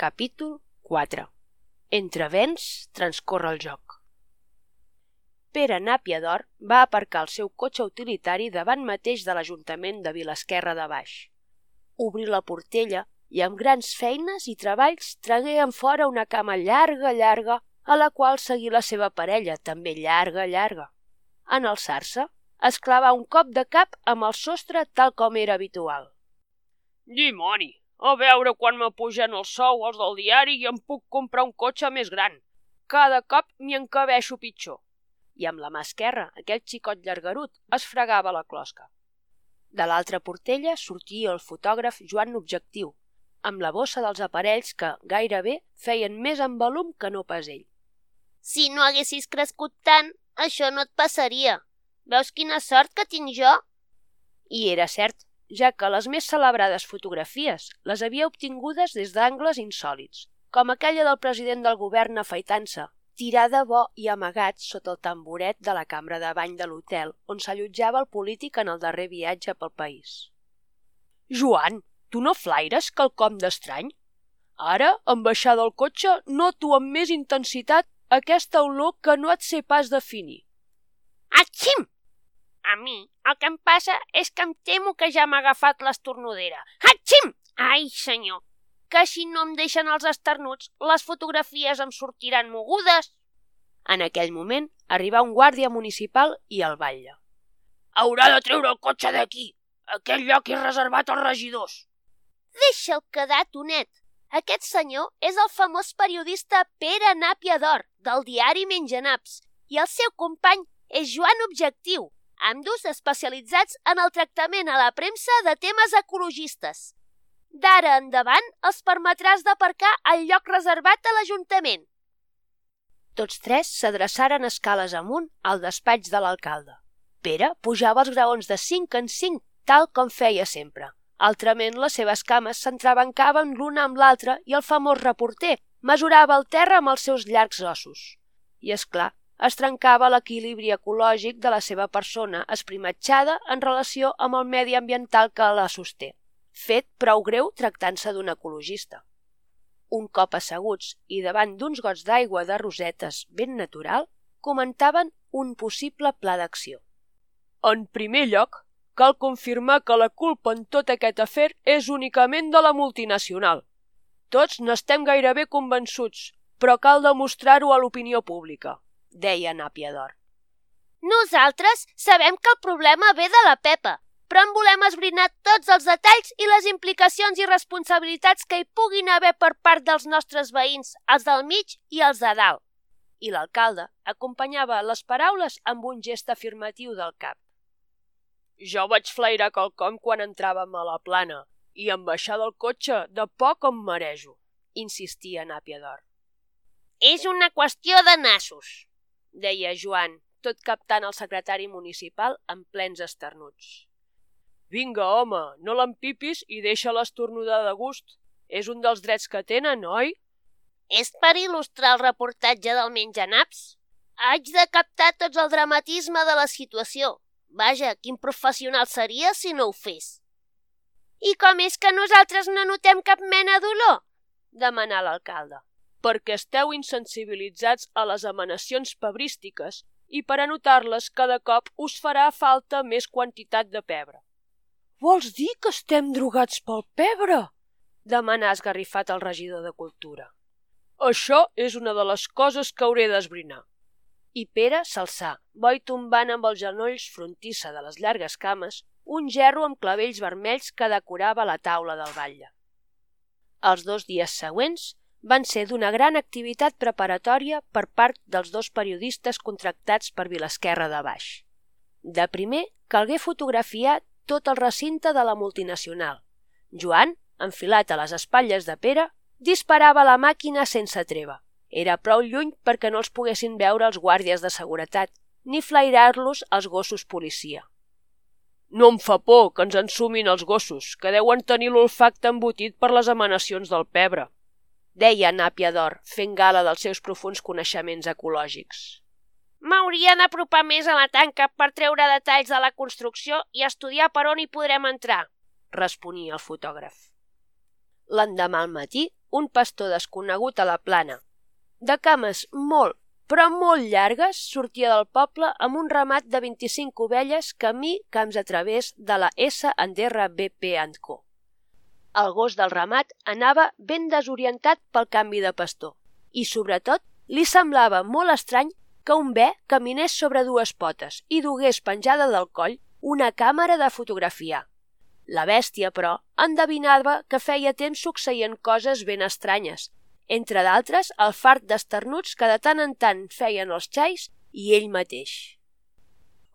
Capítol 4 Entre vents transcorre el joc. Pere Nàpia d'Or va aparcar el seu cotxe utilitari davant mateix de l'Ajuntament de Vilasquerra de Baix. Obrí la portella i amb grans feines i treballs tragué en fora una cama llarga, llarga, a la qual seguí la seva parella, també llarga, llarga. En alçar-se, es clavà un cop de cap amb el sostre tal com era habitual. Dimoni! A veure quan m'apugen el sou els del diari i em puc comprar un cotxe més gran. Cada cop m'hi encabeixo pitjor. I amb la mà esquerra, aquell xicot llargarut es fregava la closca. De l'altra portella sortia el fotògraf Joan Objectiu, amb la bossa dels aparells que, gairebé, feien més en volum que no pas ell. Si no haguessis crescut tant, això no et passaria. Veus quina sort que tinc jo? I era cert, ja que les més celebrades fotografies les havia obtingudes des d'angles insòlits, com aquella del president del govern afaitant-se, tirada bo i amagat sota el tamboret de la cambra de bany de l'hotel on s'allotjava el polític en el darrer viatge pel país. Joan, tu no flaires quelcom d'estrany? Ara, en baixar del cotxe, noto amb més intensitat aquesta olor que no et sé pas definir. Atxim! A mi el que em passa és que em temo que ja m'ha agafat l'estornudera. Atxim! Ai, senyor, que si no em deixen els esternuts, les fotografies em sortiran mogudes. En aquell moment arribà un guàrdia municipal i el batlle. Haurà de treure el cotxe d'aquí. Aquest lloc és reservat als regidors. Deixa'l quedar, Tonet. Aquest senyor és el famós periodista Pere Nàpia d'Or, del diari Menjanaps, i el seu company és Joan Objectiu, ambdós especialitzats en el tractament a la premsa de temes ecologistes. D'ara endavant els permetràs d'aparcar al lloc reservat a l'Ajuntament. Tots tres s'adreçaren escales amunt al despatx de l'alcalde. Pere pujava els graons de cinc en cinc, tal com feia sempre. Altrament, les seves cames s'entrebancaven l'una amb l'altra i el famós reporter mesurava el terra amb els seus llargs ossos. I, és clar, es trencava l'equilibri ecològic de la seva persona esprimatxada en relació amb el medi ambiental que la sosté, fet prou greu tractant-se d'un ecologista. Un cop asseguts i davant d'uns gots d'aigua de rosetes ben natural, comentaven un possible pla d'acció. En primer lloc, cal confirmar que la culpa en tot aquest afer és únicament de la multinacional. Tots n'estem gairebé convençuts, però cal demostrar-ho a l'opinió pública deia Nàpia d'Or. Nosaltres sabem que el problema ve de la Pepa, però en volem esbrinar tots els detalls i les implicacions i responsabilitats que hi puguin haver per part dels nostres veïns, els del mig i els de dalt. I l'alcalde acompanyava les paraules amb un gest afirmatiu del cap. Jo vaig flairar quelcom quan entràvem a la plana i en baixar del cotxe de poc em marejo, insistia Nàpia d'Or. És una qüestió de nassos, deia Joan, tot captant el secretari municipal en plens esternuts. Vinga, home, no l'empipis i deixa l'estornudar de gust. És un dels drets que tenen, oi? És per il·lustrar el reportatge del Menjanaps. Haig de captar tots el dramatisme de la situació. Vaja, quin professional seria si no ho fes. I com és que nosaltres no notem cap mena d'olor? demanà l'alcalde perquè esteu insensibilitzats a les emanacions pebrístiques i per anotar-les cada cop us farà falta més quantitat de pebre. Vols dir que estem drogats pel pebre? demanà esgarrifat el regidor de Cultura. Això és una de les coses que hauré d'esbrinar. I Pere s'alçà, boi tombant amb els genolls frontissa de les llargues cames, un gerro amb clavells vermells que decorava la taula del batlle. Els dos dies següents van ser d'una gran activitat preparatòria per part dels dos periodistes contractats per Vilasquerra de Baix. De primer, calgué fotografiar tot el recinte de la multinacional. Joan, enfilat a les espatlles de Pere, disparava la màquina sense treva. Era prou lluny perquè no els poguessin veure els guàrdies de seguretat, ni flairar-los els gossos policia. No em fa por que ens ensumin els gossos, que deuen tenir l'olfacte embotit per les emanacions del pebre, deia Nàpia d'Or, fent gala dels seus profuns coneixements ecològics. M'hauria d'apropar més a la tanca per treure detalls de la construcció i estudiar per on hi podrem entrar, responia el fotògraf. L'endemà al matí, un pastor desconegut a la plana. De cames molt, però molt llargues, sortia del poble amb un ramat de 25 ovelles camí camps a través de la S Anderra BP Co. El gos del ramat anava ben desorientat pel canvi de pastor i, sobretot, li semblava molt estrany que un bé caminés sobre dues potes i dugués penjada del coll una càmera de fotografiar. La bèstia, però, endevinava que feia temps succeïen coses ben estranyes, entre d'altres el fart d'esternuts que de tant en tant feien els xais i ell mateix.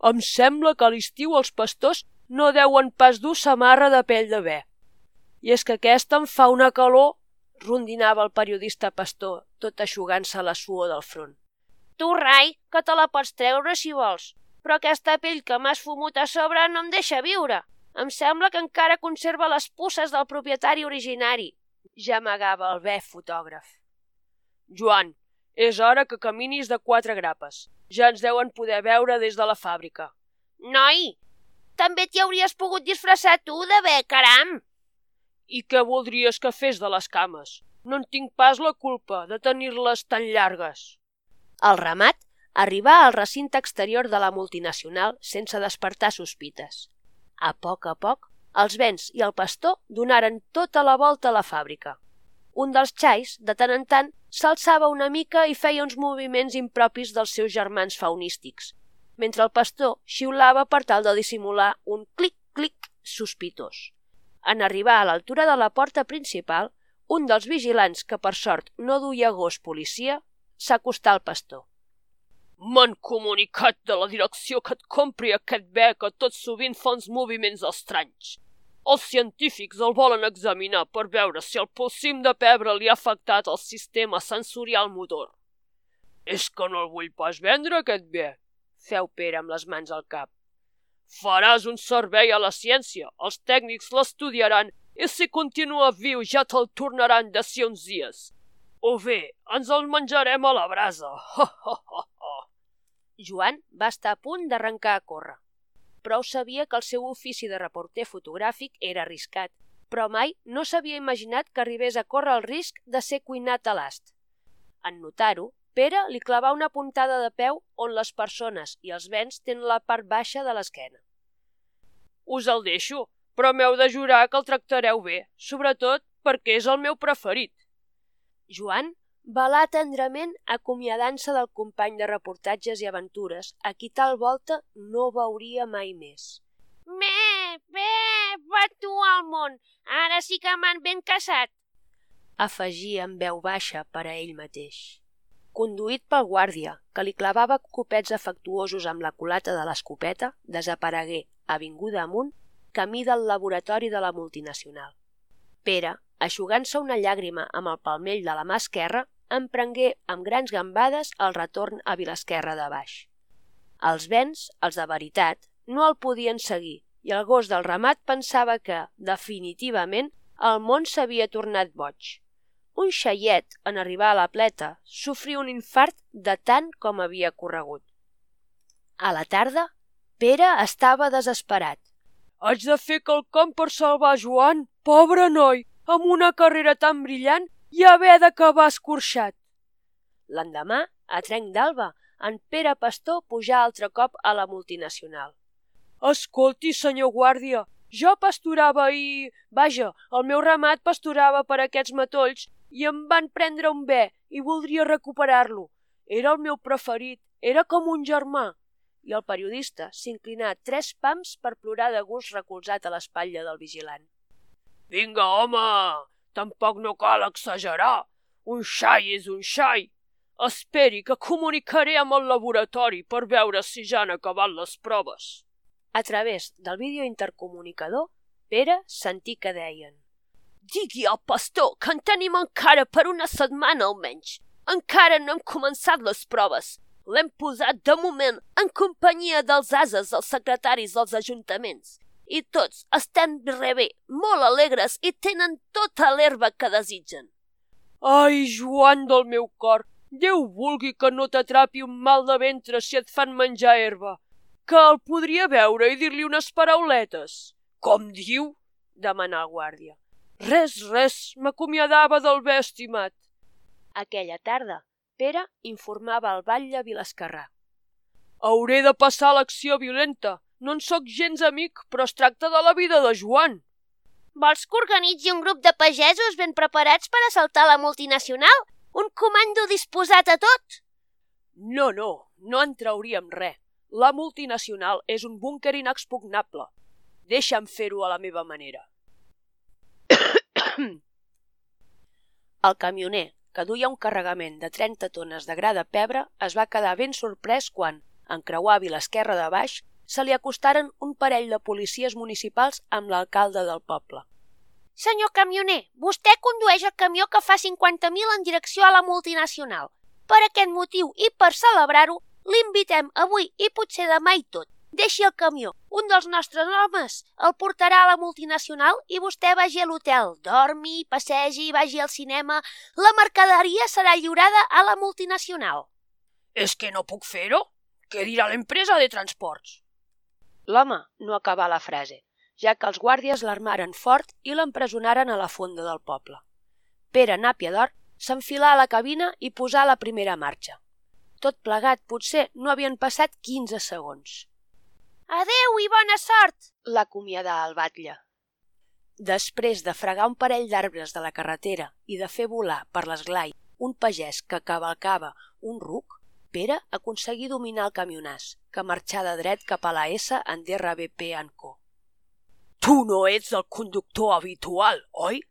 Em sembla que a l'estiu els pastors no deuen pas dur samarra de pell de bé. I és que aquesta em fa una calor, rondinava el periodista pastor, tot aixugant-se la suor del front. Tu, Rai, que te la pots treure si vols, però aquesta pell que m'has fumut a sobre no em deixa viure. Em sembla que encara conserva les pusses del propietari originari. Ja amagava el bé fotògraf. Joan, és hora que caminis de quatre grapes. Ja ens deuen poder veure des de la fàbrica. Noi, també t'hi hauries pogut disfressar tu de bé, caram! I què voldries que fes de les cames? No en tinc pas la culpa de tenir-les tan llargues. El ramat arribà al recinte exterior de la multinacional sense despertar sospites. A poc a poc, els vents i el pastor donaren tota la volta a la fàbrica. Un dels xais, de tant en tant, s'alçava una mica i feia uns moviments impropis dels seus germans faunístics, mentre el pastor xiulava per tal de dissimular un clic-clic sospitós. En arribar a l'altura de la porta principal, un dels vigilants, que per sort no duia gos policia, s'acostà al pastor. M'han comunicat de la direcció que et compri aquest bé que tot sovint fa uns moviments estranys. Els científics el volen examinar per veure si el polsim de pebre li ha afectat el sistema sensorial motor. És que no el vull pas vendre, aquest bé, feu Pere amb les mans al cap. Faràs un servei a la ciència, els tècnics l'estudiaran i si continua viu ja te'l tornaran d'ací uns dies. O bé, ens el menjarem a la brasa. Joan va estar a punt d'arrencar a córrer. Prou sabia que el seu ofici de reporter fotogràfic era arriscat, però mai no s'havia imaginat que arribés a córrer el risc de ser cuinat a l'ast. En notar-ho, Pere li clavà una puntada de peu on les persones i els vents tenen la part baixa de l'esquena. Us el deixo, però m'heu de jurar que el tractareu bé, sobretot perquè és el meu preferit. Joan balà tendrament acomiadant-se del company de reportatges i aventures, a qui tal volta no veuria mai més. Bé, bé, va tu al món, ara sí que m'han ben casat. Afegia en veu baixa per a ell mateix conduït pel guàrdia, que li clavava copets afectuosos amb la culata de l'escopeta, desaparegué, avinguda amunt, camí del laboratori de la multinacional. Pere, aixugant-se una llàgrima amb el palmell de la mà esquerra, emprengué amb grans gambades el retorn a Vilasquerra de baix. Els vents, els de veritat, no el podien seguir i el gos del ramat pensava que, definitivament, el món s'havia tornat boig. Un xaiet, en arribar a la pleta, sofrí un infart de tant com havia corregut. A la tarda, Pere estava desesperat. Haig de fer quelcom per salvar Joan, pobre noi, amb una carrera tan brillant i haver d'acabar escorxat. L'endemà, a trenc d'alba, en Pere Pastor pujà altre cop a la multinacional. Escolti, senyor guàrdia, jo pasturava i... Vaja, el meu ramat pasturava per aquests matolls i em van prendre un bé i voldria recuperar-lo. Era el meu preferit, era com un germà. I el periodista s'inclinà tres pams per plorar de gust recolzat a l'espatlla del vigilant. Vinga, home! Tampoc no cal exagerar. Un xai és un xai. Esperi que comunicaré amb el laboratori per veure si ja han acabat les proves. A través del vídeo intercomunicador, Pere sentí que deien Digui al pastor que en tenim encara per una setmana almenys. Encara no hem començat les proves. L'hem posat de moment en companyia dels ases dels secretaris dels ajuntaments. I tots estem re bé, molt alegres i tenen tota l'herba que desitgen. Ai, Joan del meu cor, Déu vulgui que no t'atrapi un mal de ventre si et fan menjar herba. Que el podria veure i dir-li unes parauletes. Com diu? demanà el guàrdia. Res, res, m'acomiadava del bé estimat. Aquella tarda, Pere informava el batlle Vilascarrà. Hauré de passar a l'acció violenta. No en sóc gens amic, però es tracta de la vida de Joan. Vols que organitzi un grup de pagesos ben preparats per assaltar la multinacional? Un comando disposat a tot? No, no, no en trauríem res. La multinacional és un búnquer inexpugnable. Deixa'm fer-ho a la meva manera. El camioner, que duia un carregament de 30 tones de gra de pebre, es va quedar ben sorprès quan, en creuar l'esquerra de baix, se li acostaren un parell de policies municipals amb l'alcalde del poble. Senyor camioner, vostè condueix el camió que fa 50.000 en direcció a la multinacional. Per aquest motiu i per celebrar-ho, l'invitem avui i potser demà i tot. Deixi el camió. Un dels nostres homes el portarà a la multinacional i vostè vagi a l'hotel. Dormi, passegi, vagi al cinema. La mercaderia serà lliurada a la multinacional. És que no puc fer-ho? Què dirà l'empresa de transports? L'home no acabà la frase, ja que els guàrdies l'armaren fort i l'empresonaren a la fonda del poble. Pere Nàpia d'Or s'enfilà a la cabina i posà la primera marxa. Tot plegat potser no havien passat 15 segons. Adeu i bona sort! L'acomiadà el batlle. Després de fregar un parell d'arbres de la carretera i de fer volar per l'esglai un pagès que cavalcava un ruc, Pere aconseguí dominar el camionàs, que marxà de dret cap a la S en DRBP en Co. Tu no ets el conductor habitual, oi?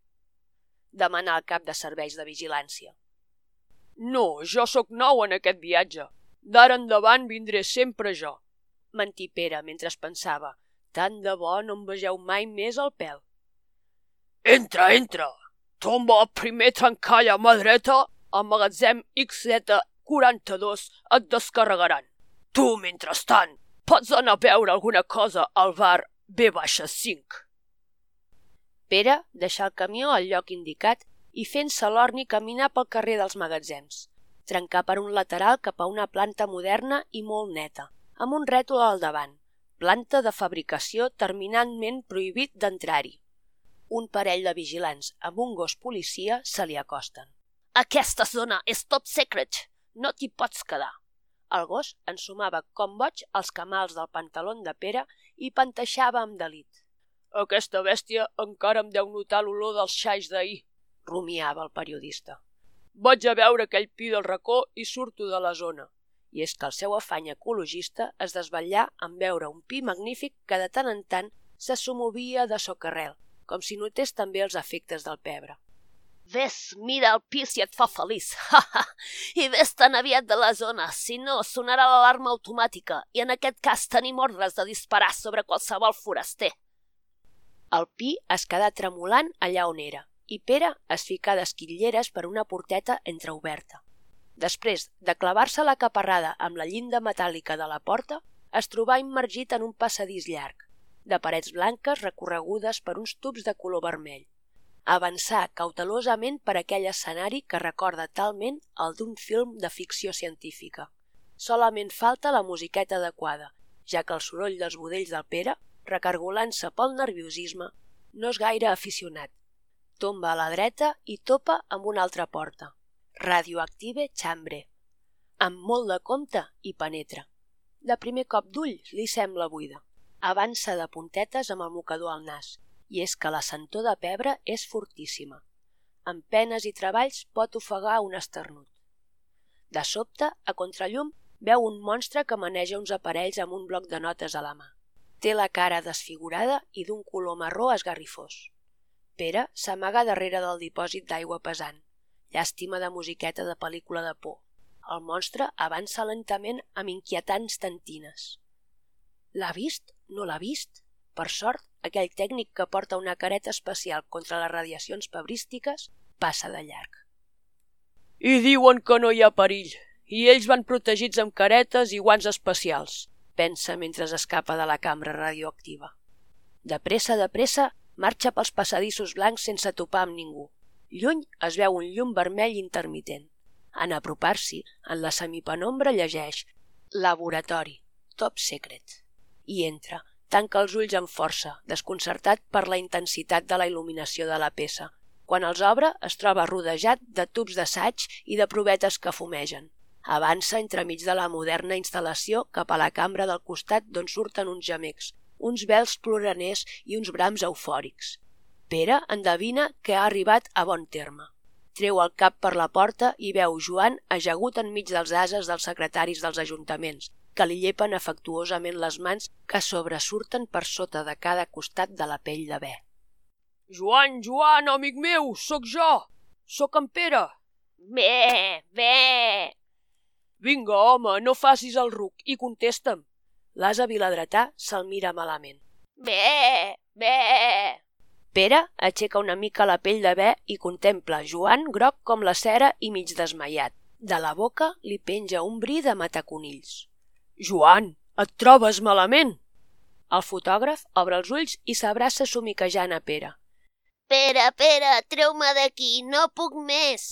Demanà el cap de serveis de vigilància. No, jo sóc nou en aquest viatge. D'ara endavant vindré sempre jo. Mentí Pere mentre es pensava. Tant de bo no em vegeu mai més al pèl. Entra, entra! Tomba el primer tancall a mà dreta al magatzem XZ 42 et descarregaran. Tu, mentrestant, pots anar a veure alguna cosa al bar B-5. Pere deixà el camió al lloc indicat i fent-se l'orni caminar pel carrer dels magatzems. Trencar per un lateral cap a una planta moderna i molt neta, amb un rètol al davant. Planta de fabricació terminantment prohibit d'entrar-hi. Un parell de vigilants amb un gos policia se li acosten. Aquesta zona és top secret. No t'hi pots quedar. El gos ensumava com boig els camals del pantaló de Pere i panteixava amb delit. Aquesta bèstia encara em deu notar l'olor dels xais d'ahir, rumiava el periodista. Vaig a veure aquell pi del racó i surto de la zona. I és que el seu afany ecologista es desvetllà en veure un pi magnífic que de tant en tant se somovia de socarrel, com si notés també els efectes del pebre. Ves, mira el pis si et fa feliç. Ha, ha. I ves tan aviat de la zona, si no sonarà l'alarma automàtica i en aquest cas tenim ordres de disparar sobre qualsevol foraster. El pi es quedà tremolant allà on era i Pere es ficà d'esquitleres per una porteta entreoberta. Després de clavar-se la caparrada amb la llinda metàl·lica de la porta, es trobà immergit en un passadís llarg, de parets blanques recorregudes per uns tubs de color vermell avançar cautelosament per aquell escenari que recorda talment el d'un film de ficció científica. Solament falta la musiqueta adequada, ja que el soroll dels budells del Pere, recargolant-se pel nerviosisme, no és gaire aficionat. Tomba a la dreta i topa amb una altra porta. Radioactive Chambre. Amb molt de compte i penetra. De primer cop d'ull li sembla buida. Avança de puntetes amb el mocador al nas i és que la sentor de pebre és fortíssima. Amb penes i treballs pot ofegar un esternut. De sobte, a contrallum, veu un monstre que maneja uns aparells amb un bloc de notes a la mà. Té la cara desfigurada i d'un color marró esgarrifós. Pere s'amaga darrere del dipòsit d'aigua pesant. Llàstima de musiqueta de pel·lícula de por. El monstre avança lentament amb inquietants tantines. L'ha vist? No l'ha vist? Per sort, aquell tècnic que porta una careta especial contra les radiacions pebrístiques passa de llarg. I diuen que no hi ha perill, i ells van protegits amb caretes i guants especials, pensa mentre escapa de la cambra radioactiva. De pressa, de pressa, marxa pels passadissos blancs sense topar amb ningú. Lluny es veu un llum vermell intermitent. En apropar-s'hi, en la semipenombra llegeix Laboratori, top secret. I entra, tanca els ulls amb força, desconcertat per la intensitat de la il·luminació de la peça. Quan els obre, es troba rodejat de tubs d'assaig i de provetes que fumegen. Avança entremig de la moderna instal·lació cap a la cambra del costat d'on surten uns gemecs, uns vels ploraners i uns brams eufòrics. Pere endevina que ha arribat a bon terme. Treu el cap per la porta i veu Joan ajagut enmig dels ases dels secretaris dels ajuntaments, que li llepen afectuosament les mans que sobresurten per sota de cada costat de la pell de bé. Joan, Joan, amic meu, sóc jo! Sóc en Pere! Bé, bé! Vinga, home, no facis el ruc i contesta'm. L'asa viladretà se'l mira malament. Bé, bé! Pere aixeca una mica la pell de bé i contempla Joan groc com la cera i mig desmaiat. De la boca li penja un bri de mataconills. Joan, et trobes malament? El fotògraf obre els ulls i s'abraça somiquejant a Pere. Pere, Pere, treu-me d'aquí, no puc més.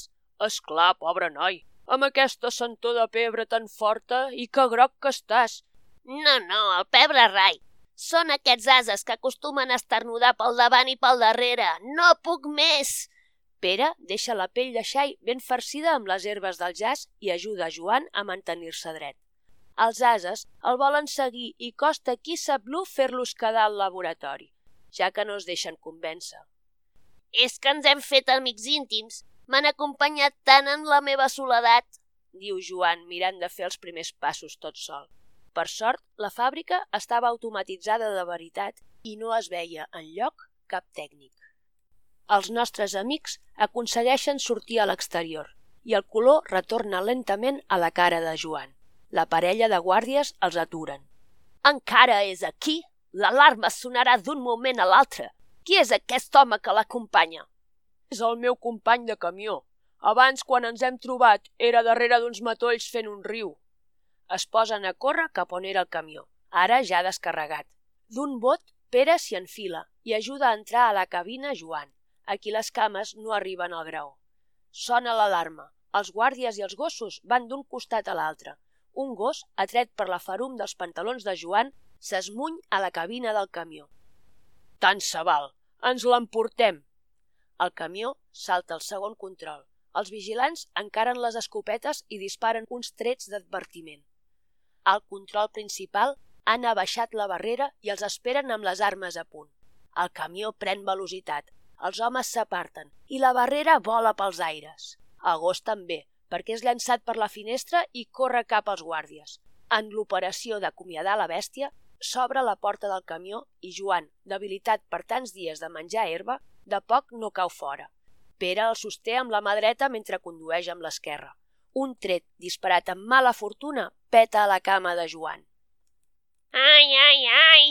És clar, pobre noi, amb aquesta sentor de pebre tan forta i que groc que estàs. No, no, el pebre rai. Són aquests ases que acostumen a esternudar pel davant i pel darrere. No puc més! Pere deixa la pell de xai ben farcida amb les herbes del jazz i ajuda Joan a mantenir-se dret. Els ases el volen seguir i costa qui sap l'ú fer-los quedar al laboratori, ja que no es deixen convèncer. És que ens hem fet amics íntims. M'han acompanyat tant en la meva soledat, diu Joan mirant de fer els primers passos tot sol. Per sort, la fàbrica estava automatitzada de veritat i no es veia en lloc cap tècnic. Els nostres amics aconsegueixen sortir a l'exterior i el color retorna lentament a la cara de Joan. La parella de guàrdies els aturen. Encara és aquí? L'alarma sonarà d'un moment a l'altre. Qui és aquest home que l'acompanya? És el meu company de camió. Abans, quan ens hem trobat, era darrere d'uns matolls fent un riu. Es posen a córrer cap on era el camió, ara ja descarregat. D'un bot, Pere s'hi enfila i ajuda a entrar a la cabina Joan. Aquí les cames no arriben al graó. Sona l'alarma. Els guàrdies i els gossos van d'un costat a l'altre, un gos, atret per la farum dels pantalons de Joan, s'esmuny a la cabina del camió. Tant se val, ens l'emportem. El camió salta el segon control. Els vigilants encaren les escopetes i disparen uns trets d'advertiment. Al control principal han abaixat la barrera i els esperen amb les armes a punt. El camió pren velocitat, els homes s'aparten i la barrera vola pels aires. Gos també, perquè és llançat per la finestra i corre cap als guàrdies. En l'operació d'acomiadar la bèstia, s'obre la porta del camió i Joan, debilitat per tants dies de menjar herba, de poc no cau fora. Pere el sosté amb la mà dreta mentre condueix amb l'esquerra. Un tret disparat amb mala fortuna peta a la cama de Joan. Ai, ai, ai!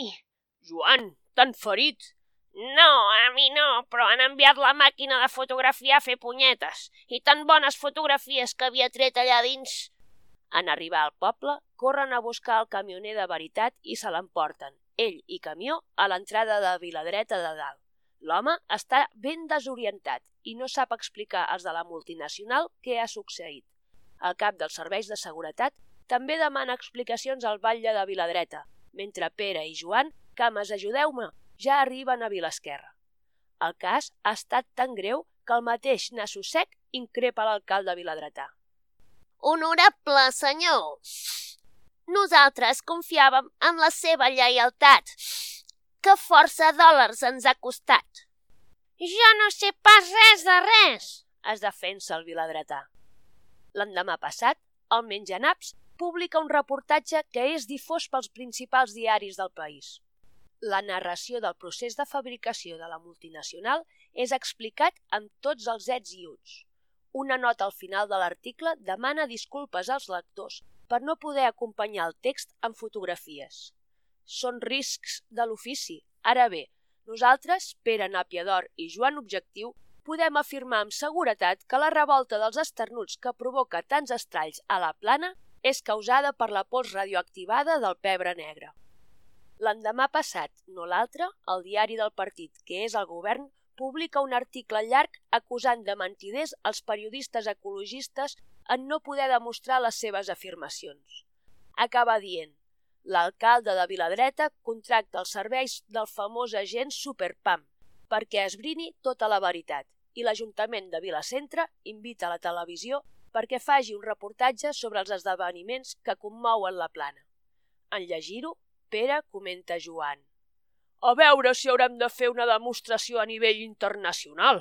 Joan, tan ferit! No, a mi no, però han enviat la màquina de fotografiar a fer punyetes. I tan bones fotografies que havia tret allà dins. En arribar al poble, corren a buscar el camioner de veritat i se l'emporten, ell i camió, a l'entrada de Viladreta de dalt. L'home està ben desorientat i no sap explicar als de la multinacional què ha succeït. El cap dels serveis de seguretat també demana explicacions al batlle de Viladreta, mentre Pere i Joan, cames, ajudeu-me, ja arriben a Vilasquerra. El cas ha estat tan greu que el mateix Nasso Sec increpa l'alcalde viladretà. Honorable senyor, nosaltres confiàvem en la seva lleialtat. Que força dòlars ens ha costat. Jo no sé pas res de res, es defensa el viladretà. L'endemà passat, el Menjanaps publica un reportatge que és difós pels principals diaris del país la narració del procés de fabricació de la multinacional és explicat amb tots els ets i uts. Una nota al final de l'article demana disculpes als lectors per no poder acompanyar el text amb fotografies. Són riscs de l'ofici. Ara bé, nosaltres, Pere Nàpia i Joan Objectiu, podem afirmar amb seguretat que la revolta dels esternuts que provoca tants estralls a la plana és causada per la pols radioactivada del pebre negre. L'endemà passat, no l'altre, el diari del partit, que és el govern, publica un article llarg acusant de mentiders els periodistes ecologistes en no poder demostrar les seves afirmacions. Acaba dient l'alcalde de Viladreta contracta els serveis del famós agent Superpam perquè esbrini tota la veritat i l'Ajuntament de Vilacentre invita la televisió perquè faci un reportatge sobre els esdeveniments que commouen la plana. En llegir-ho, Pere comenta Joan. A veure si haurem de fer una demostració a nivell internacional.